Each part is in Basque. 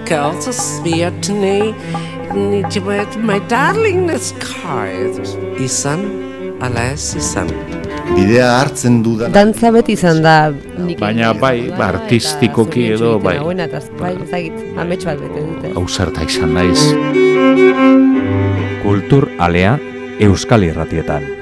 girls are smeared to me. Need you with my darling. Izan, alas, izan. Bidea hartzen dudan. Dantza beti izan da. Baina bai, ba, artistikoki edo, bai. nauena, eta bai, ezagit, amets bat bete dute. Hau zerta izan naiz. Kultur alea Euskal Irratietan.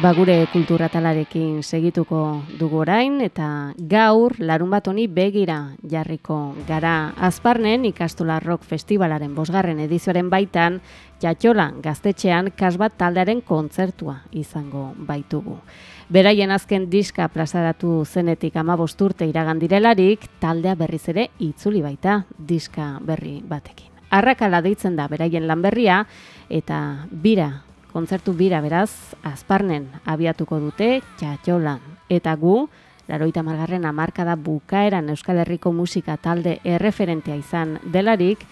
Ba gure kulturatalarekin segituko dugu orain eta gaur larun bat honi begira jarriko gara azparnen ikastola rock festivalaren bosgarren edizioaren baitan jatxola gaztetxean kasbat taldearen kontzertua izango baitugu. Beraien azken diska plazaratu zenetik amabost urte iragan direlarik taldea berriz ere itzuli baita diska berri batekin. Arrakala deitzen da beraien lan berria eta bira kontzertu bira beraz, azparnen abiatuko dute txatxolan. Eta gu, laroita margarren amarkada bukaeran Euskal Herriko musika talde erreferentea izan delarik,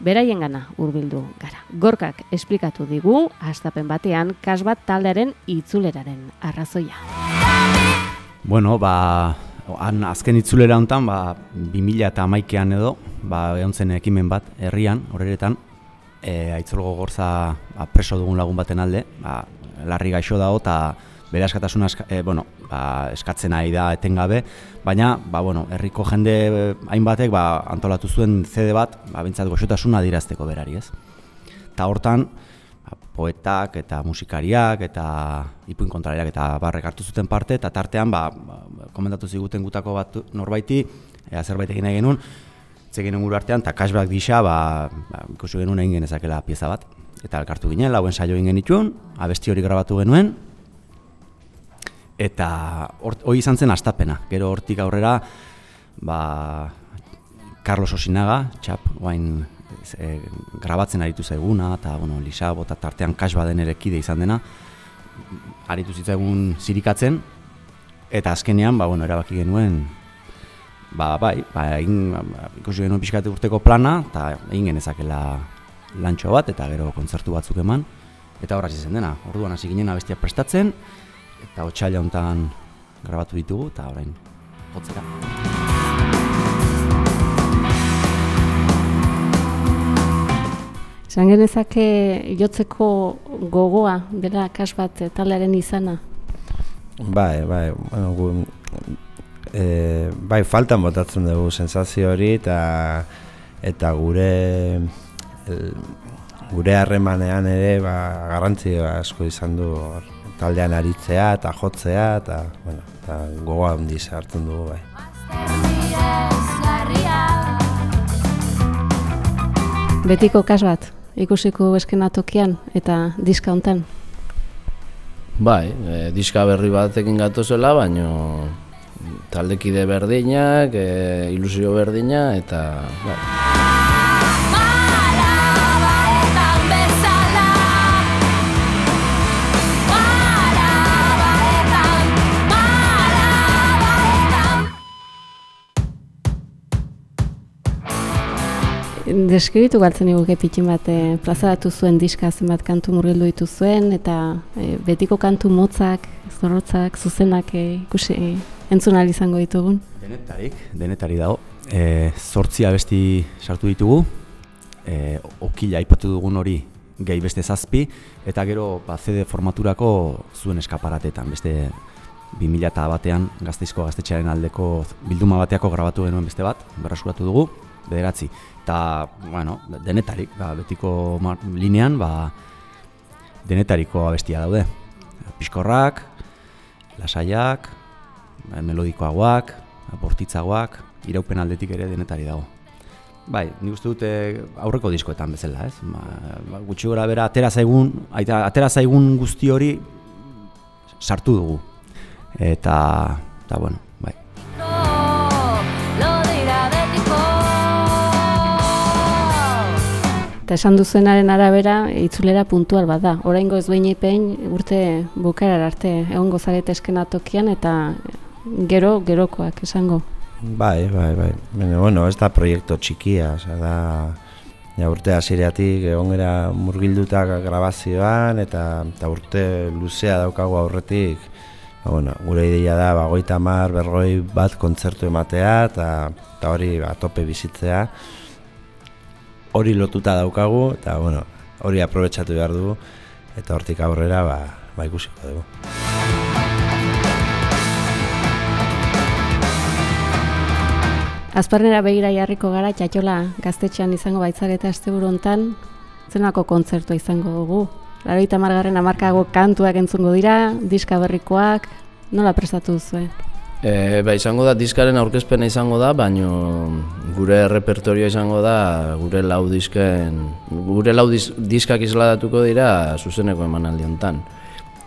beraien gana urbildu gara. Gorkak esplikatu digu, astapen batean, kasbat taldearen itzuleraren arrazoia. Bueno, ba, han azken itzulera hontan, ba, 2000 eta edo, ba, egon zen ekimen bat, herrian, horretan, e, aitzolgo gorza ba, preso dugun lagun baten alde, ba, larri gaixo dago eta bere askatasuna eska, e, bueno, ba, eskatzen ari da etengabe, baina ba, bueno, herriko jende e, hainbatek ba, antolatu zuen CD bat, ba, bintzat goxotasuna dirazteko berari, ez? Eta hortan, ba, poetak eta musikariak eta ipuin kontrariak eta barrek hartu zuten parte, eta tartean, ba, ba, komentatu ziguten gutako bat norbaiti, ea zerbait egin nahi genuen, zegin gure artean, eta cashback gisa, ba, ba, ikusi genuen egin genezakela pieza bat. Eta elkartu ginen, lauen saio egin genituen, abesti hori grabatu genuen, eta hori izan zen astapena. Gero hortik aurrera, ba, Carlos Osinaga, txap, guain e, grabatzen aritu zaiguna, eta bueno, Lisa bota tartean cashback den ere kide izan dena, aritu zitzaigun zirikatzen, eta azkenean, ba, bueno, erabaki genuen, ba, bai, ba, egin, ba, ikusi genuen pixkate urteko plana, eta egin genezakela lantxo bat, eta gero kontzertu batzuk eman, eta horra zen dena, orduan hasi ginen abestiak prestatzen, eta otxaila hontan grabatu ditugu, eta orain, hotzera. Esan genezake jotzeko gogoa, dela kas bat eh, taldearen izana. Bai, bai, bueno, e, bai, faltan botatzen dugu sensazio hori eta eta gure el, gure harremanean ere ba, garrantzi asko izan du hor, taldean aritzea eta jotzea eta, bueno, eta gogoa handiz hartzen dugu bai. Betiko kas bat, ikusiko eskenatokian eta diska hontan. Bai, e, diska berri batekin gatozela, baino taldekide berdinak, e, ilusio berdina eta bai. Deskribitu galtzen niguke pitxin bat e, plazaratu zuen diska zenbat kantu murgildu ditu zuen eta e, betiko kantu motzak, zorrotzak, zuzenak e, ikusi e, entzun ahal izango ditugun. Denetarik, denetari dago. E, zortzi abesti sartu ditugu, e, okila aipatu dugun hori gehi beste zazpi, eta gero ba, CD formaturako zuen eskaparatetan, beste 2000 eta batean gazteizko gaztetxearen aldeko bilduma bateako grabatu genuen beste bat, berrasuratu dugu, bederatzi. Eta, bueno, denetarik, ba, betiko linean, ba, denetariko abestia daude. Piskorrak, lasaiak, melodikoagoak, bortitzagoak, iraupen aldetik ere denetari dago. Bai, nik uste dute aurreko diskoetan bezala, ez? Ba, ba, gutxi gora bera, atera zaigun, aita, atera zaigun guzti hori sartu dugu. Eta, eta bueno, bai. Eta esan duzuenaren arabera, itzulera puntual bat da. Oraingo ez behin urte bukarar arte egongo zarete eskenatokian eta gero gerokoak esango. Bai, bai, bai. Baina, bueno, ez da proiektu txikia, oza, da Ja, urte hasieratik egon gara murgilduta grabazioan eta, eta urte luzea daukagu aurretik ba, bueno, gure ideia da ba, goita mar, berroi bat kontzertu ematea eta, eta hori ba, tope bizitzea hori lotuta daukagu eta bueno, hori aprobetsatu behar dugu eta hortik aurrera ba, ba ikusiko dugu. Azparnera begira jarriko gara, txatxola gaztetxean izango baitzareta asteburu hontan, zenako kontzertua izango dugu. Laroita margarren amarkago kantuak entzungo dira, diska berrikoak, nola prestatu duzu, E, ba, izango da, diskaren aurkezpena izango da, baino gure repertorio izango da, gure lau disken, gure lau dis, diskak isladatuko dira zuzeneko emanaldi hontan.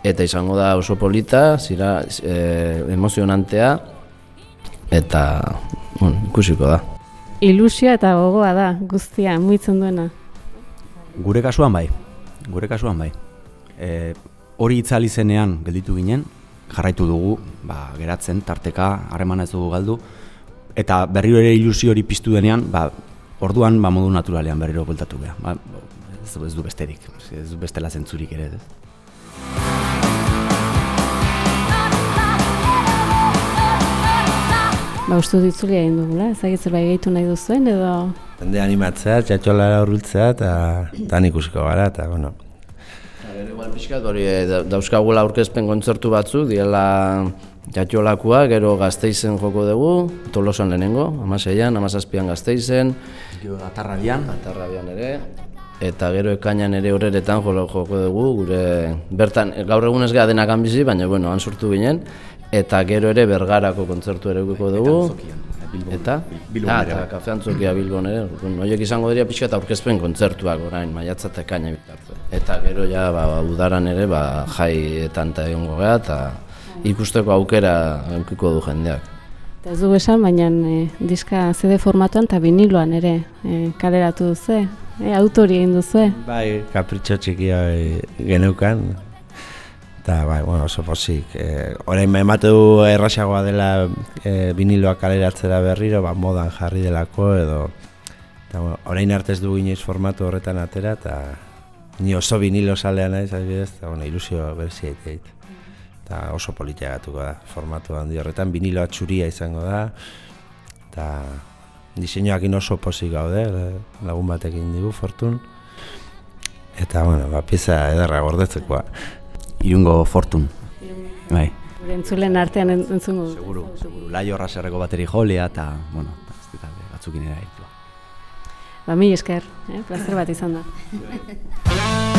Eta izango da oso polita, zira, e, emozionantea, eta bueno, ikusiko da. Ilusioa eta gogoa da, guztia, muitzen duena. Gure kasuan bai, gure kasuan bai. E, hori itzali zenean gelditu ginen, jarraitu dugu, ba, geratzen, tarteka, harremana ez dugu galdu, eta berriro ere ilusio hori piztu denean, ba, orduan ba, modu naturalean berriro bueltatu geha. Ba, ez, ez du besterik, ez du bestela zentzurik ere. Ez. Ba, uste ditzuli egin dugula, ezagit zerbait gehitu nahi duzuen, edo... Jende animatzea, txatxolara urrultzea eta tan ikusiko gara, eta bueno. Gero igual pixkat hori e, da- dauzkagula aurkezpen kontzertu batzu, diela jatxolakoa, gero gazteizen joko dugu, tolosan lehenengo, amaseian, amazazpian gazteizen, Gero atarrabian, atarrabian ere, eta gero ekainan ere horretan joko dugu, gure bertan, gaur egun ez gara denak bizi, baina bueno, han sortu ginen, eta gero ere bergarako kontzertu ere edukiko dugu. Eta? Bilbon Ah, eta bai. kafe antzokia Bilbon ere. Orduan, Horiek izango dira pixka eta aurkezpen kontzertuak orain, maiatza eta ekaina bitarte. Eta gero ja, ba, udaran ere, ba, jaietan eta egongo geha, eta ikusteko aukera eukiko du jendeak. Eta ez du esan, baina e, diska CD formatuan eta viniloan ere e, kaleratu duzu, e, autori egin duzu. Bai, kapritxo txikia e, geneukan, eta bai, bueno, oso pozik. E, orain emate du errasagoa dela e, viniloak kaleratzera berriro, ba, modan jarri delako edo eta bueno, orain arte ez du inoiz formatu horretan atera eta ni oso vinilo salea naiz adibidez, eta bueno, ilusio berezia egite dit. Eta oso politia gatuko da, formatu handi horretan, viniloa txuria izango da, eta diseinuakin oso pozik gaude, eh, lagun batekin digu, Fortun. Eta, bueno, ba, pieza ederra gordetzekoa. Irungo fortun. Bai, entzulen artean en- entzungo seguru, seguru. Lai horra zerreko bateri jolea, eta, bueno, ez dut alde batzukin ere haitu. Ba, mi esker, eh? plazer bat izan da.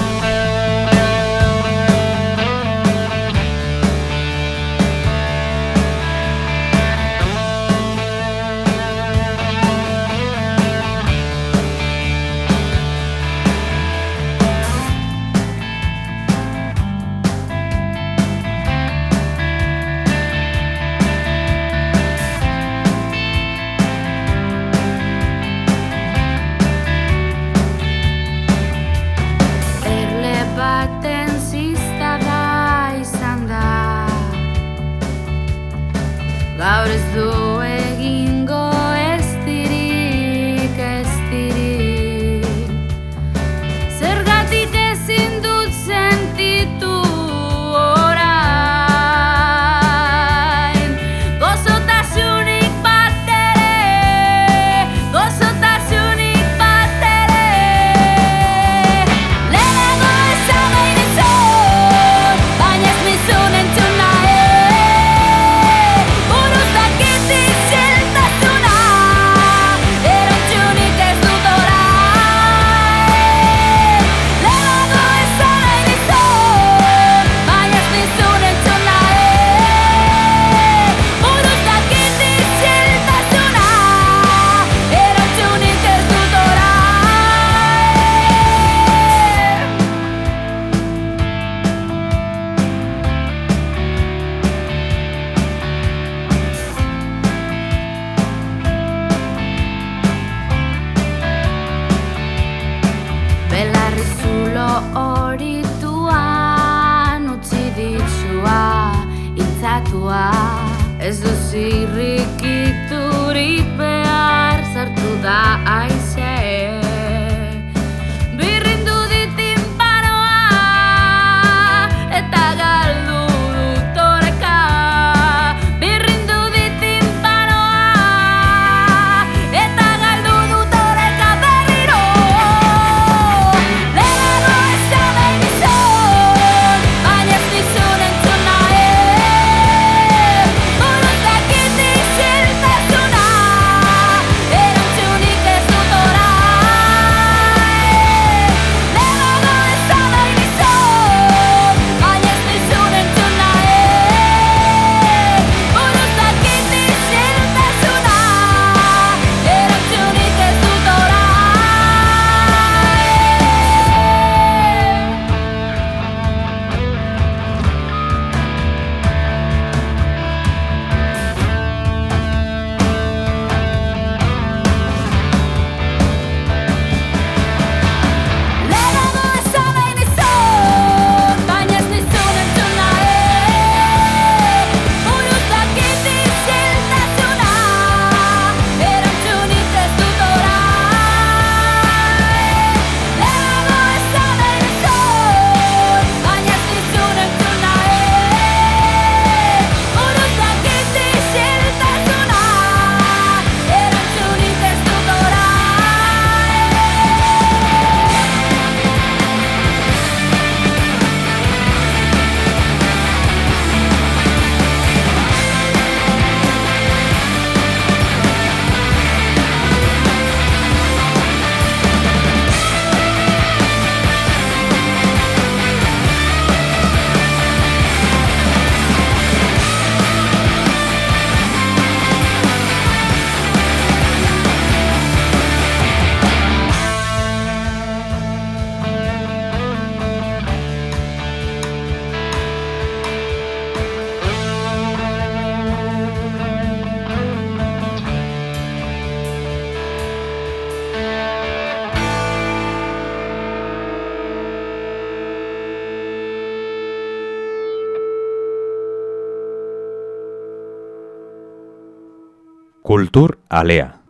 Kultur alea.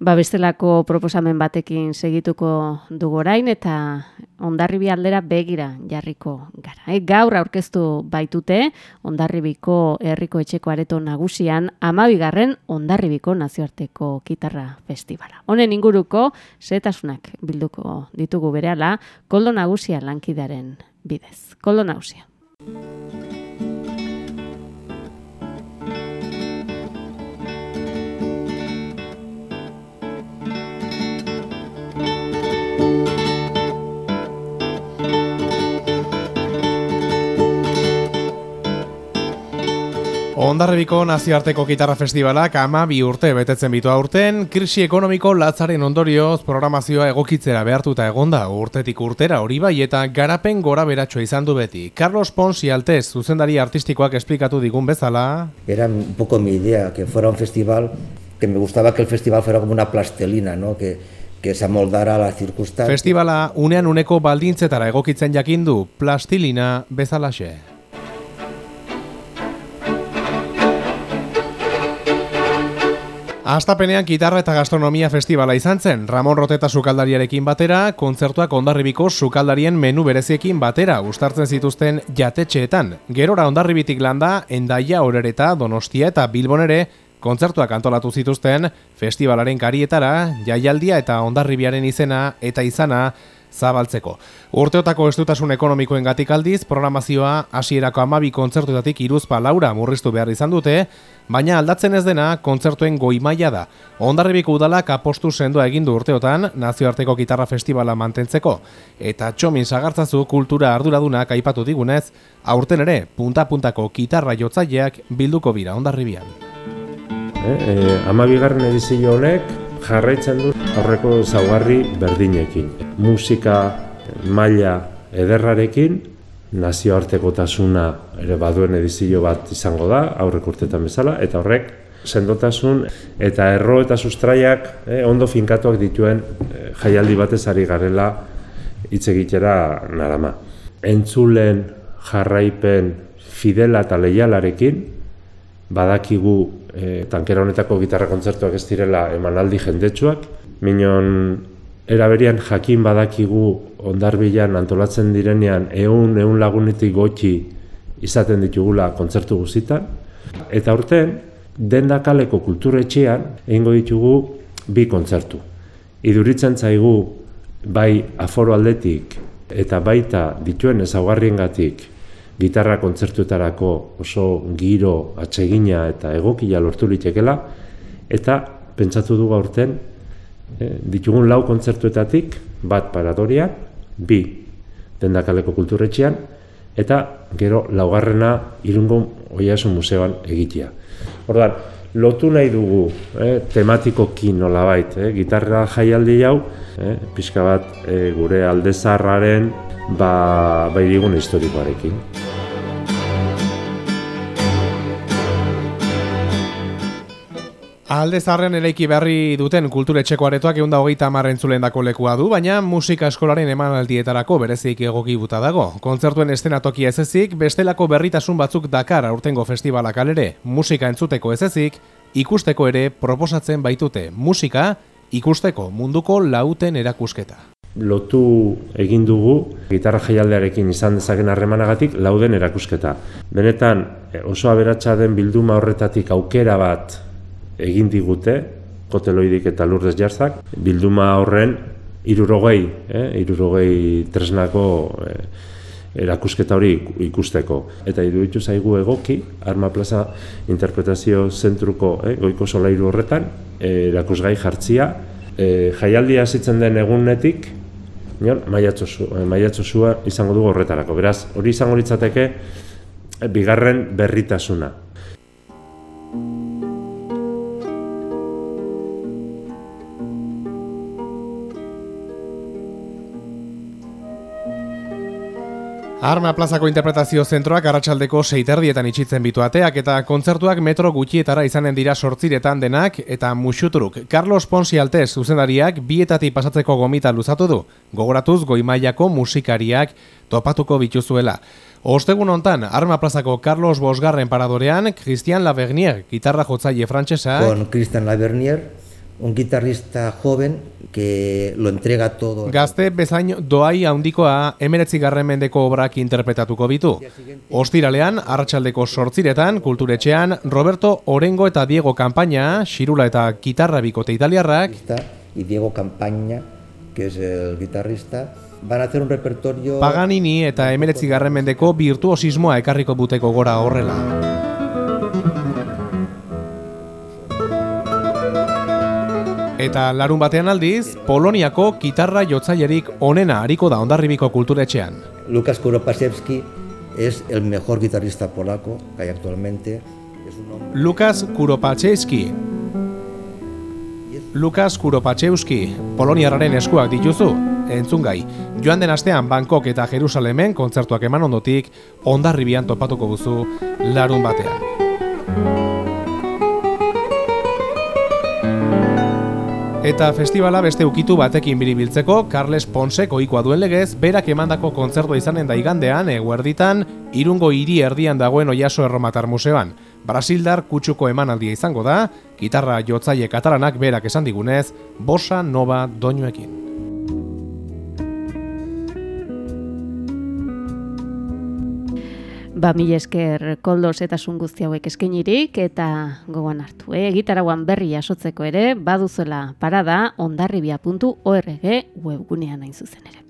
Ba bestelako proposamen batekin segituko dugu orain eta Hondarribi aldera begira jarriko gara. E, gaur aurkeztu baitute Hondarribiko herriko etxeko areto nagusian 12garren Hondarribiko nazioarteko gitarra festivala. Honen inguruko setasunak bilduko ditugu berehala Koldo Nagusia lankidaren bidez. Koldo Nagusia. Ondarribiko nazioarteko gitarra festivalak ama bi urte betetzen bitu aurten, krisi ekonomiko latzaren ondorioz programazioa egokitzera behartuta egonda urtetik urtera hori bai eta garapen gora beratxoa izan du beti. Carlos Pons y Altez, zuzendari artistikoak esplikatu digun bezala. Era un poco mi idea, que fuera un festival, que me gustaba que el festival fuera como una plastelina, ¿no? que, que se amoldara a la circunstancia. Festivala unean uneko baldintzetara egokitzen jakindu, plastilina bezalaxe. Astapenean gitarra eta gastronomia festivala izan zen, Ramon Roteta sukaldariarekin batera, kontzertuak ondarribiko sukaldarien menu bereziekin batera ustartzen zituzten jatetxeetan. Gerora ondarribitik landa, endaia horereta, donostia eta bilbonere, kontzertuak antolatu zituzten, festivalaren karietara, jaialdia eta ondarribiaren izena eta izana, zabaltzeko. Urteotako estutasun ekonomikoen gatik aldiz, programazioa hasierako amabi kontzertuetatik iruzpa laura murriztu behar izan dute, baina aldatzen ez dena kontzertuen goi maila da. Ondarribiko udalak apostu sendoa egindu urteotan nazioarteko gitarra festivala mantentzeko. Eta txomin sagartzazu kultura arduradunak aipatu digunez, aurten ere punta-puntako gitarra jotzaileak bilduko bira Ondarribian. Eh, eh, amabigarren edizio honek jarraitzen du aurreko zaugarri berdinekin. Musika maila ederrarekin, nazioartekotasuna ere baduen edizio bat izango da, aurreko urtetan bezala, eta horrek sendotasun eta erro eta sustraiak eh, ondo finkatuak dituen eh, jaialdi batez ari garela hitz egitera narama. Entzulen jarraipen fidela eta leialarekin, badakigu e, tankera honetako gitarra kontzertuak ez direla emanaldi jendetsuak, minon eraberian jakin badakigu ondarbilan antolatzen direnean ehun ehun lagunetik gotxi izaten ditugula kontzertu guztitan eta urten dendakaleko kulturetxean egingo ditugu bi kontzertu. Iduritzen zaigu bai aforo aldetik eta baita dituen ezaugarriengatik gitarra kontzertuetarako oso giro atsegina eta egokia lortu litekela eta pentsatu dugu aurten eh, ditugun lau kontzertuetatik bat paradoria, bi dendakaleko kulturetxean eta gero laugarrena irungo oiasun museoan egitea. Ordan, lotu nahi dugu eh, tematikoki nolabait, eh, gitarra jaialdi hau, eh, pixka bat eh, gure aldezarraren ba, bai digun historikoarekin. Alde zarren eraiki berri duten kulturetxeko aretoak egun da hogeita amarren zulendako lekua du, baina musika eskolaren emanaldietarako berezik egoki buta dago. Kontzertuen estenatokia ez ezik, bestelako berritasun batzuk dakar aurtengo festivalak alere, musika entzuteko ez ezik, ikusteko ere proposatzen baitute musika ikusteko munduko lauten erakusketa. Lotu egin dugu gitarra jaialdearekin izan dezaken harremanagatik lauden erakusketa. Benetan oso aberatsa den bilduma horretatik aukera bat egin digute, koteloidik eta lurdez jarzak, bilduma horren irurogei, eh, irurogei tresnako eh, erakusketa hori ikusteko. Eta iruditu zaigu egoki, Arma Plaza interpretazio zentruko eh, goiko solairu horretan, eh, erakusgai jartzia, eh, jaialdia hasitzen den egunetik, nion, maiatzosua eh, izango dugu horretarako. Beraz, hori izango litzateke, eh, bigarren berritasuna. Arma plazako interpretazio zentroak arratsaldeko seiterdietan itxitzen bitu ateak eta kontzertuak metro gutxietara izanen dira sortziretan denak eta musutruk. Carlos Ponsi Altez zuzendariak bietati pasatzeko gomita luzatu du, gogoratuz goimailako musikariak topatuko bituzuela. Ostegun hontan, Arma plazako Carlos Bosgarren paradorean, Christian Lavernier, gitarra jotzaile frantsesa, Con Christian Lavernier, un guitarrista joven que lo entrega todo. Gazte bezain doai handikoa emeretzi garren mendeko obrak interpretatuko bitu. Ostiralean, arratsaldeko sortziretan, kulturetxean, Roberto Orengo eta Diego Campaña, xirula eta gitarra bikote italiarrak, Y Diego Campaña, que es el guitarrista, van a hacer un repertorio... Paganini eta emeretzi garren mendeko virtuosismoa ekarriko buteko gora horrela. Eta larun batean aldiz, Poloniako gitarra jotzailerik onena hariko da ondarribiko kulturetxean. Lukas Kuropaszewski es el mejor guitarrista polaco que hay actualmente. Lukas Kuropaszewski. Lukas Kuropaszewski, Poloniarraren eskuak dituzu, entzun gai. Joan den astean Bangkok eta Jerusalemen kontzertuak eman ondotik, ondarribian topatuko guzu larun batean. Eta festivala beste ukitu batekin biribiltzeko, Carles Ponce ohikoa duen legez, berak emandako kontzertua izanen da igandean, eguerditan, irungo hiri erdian dagoen Oiaso Erromatar Museoan. Brasildar kutsuko emanaldia izango da, gitarra jotzaile katalanak berak esan digunez, bosa nova doinuekin. Ba, mila esker koldos eta guzti hauek eskenirik eta gogoan hartu. Eh? Gitarauan berri jasotzeko ere, baduzuela parada ondarribia.org webgunean nain zuzen ere.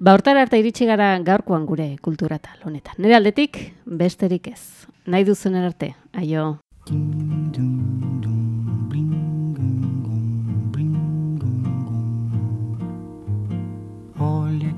Ba, hortara arte iritsi gara gaurkoan gure kultura tal honetan. Nire aldetik, besterik ez. Nahi duzen arte, aio. Olha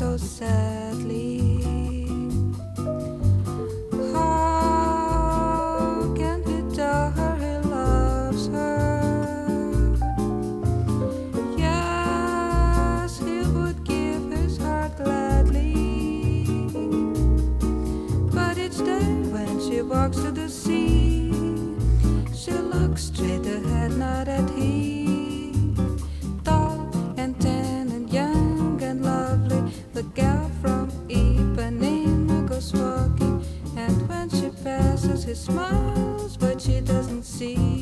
so sadly. How can he tell her he loves her? Yes, he would give his heart gladly. But each day when she walks to the sea, she looks straight ahead, not at him. Smiles, but she doesn't see.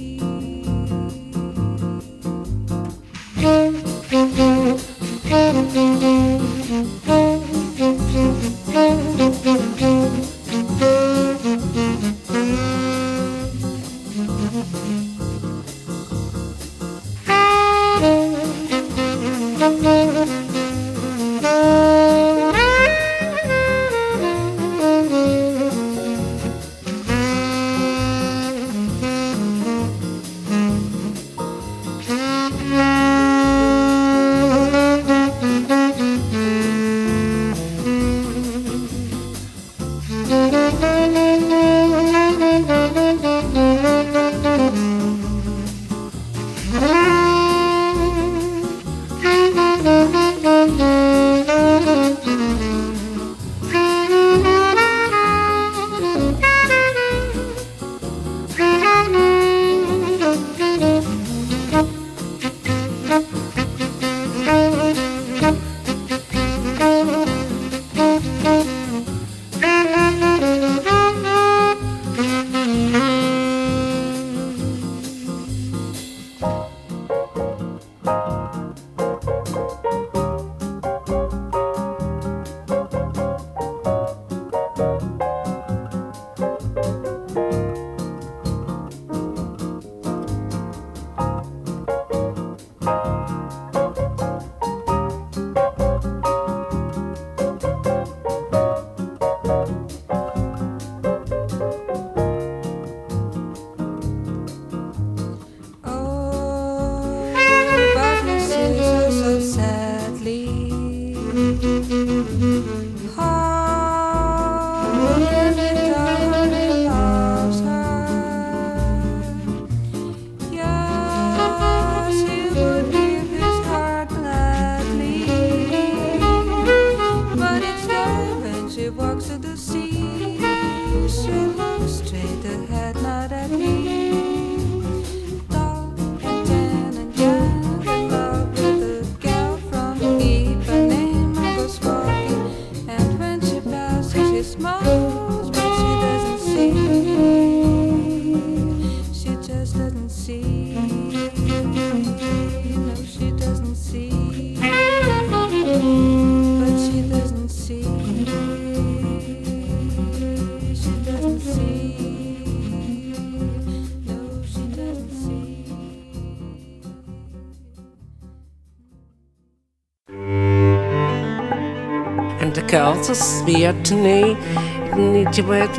The girls are sweet to me.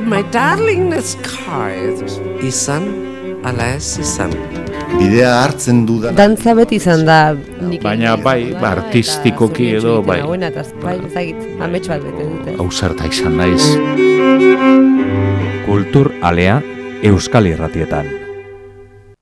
My darlingness card. Izan, ala ez izan. Bidea hartzen dudan Dantza beti izan da nik Baina bai, ba, artistikoki edo bai. Hauena, eta bai, ezagit, amets bat bete dute. Hau izan naiz. Kultur alea Euskal Irratietan.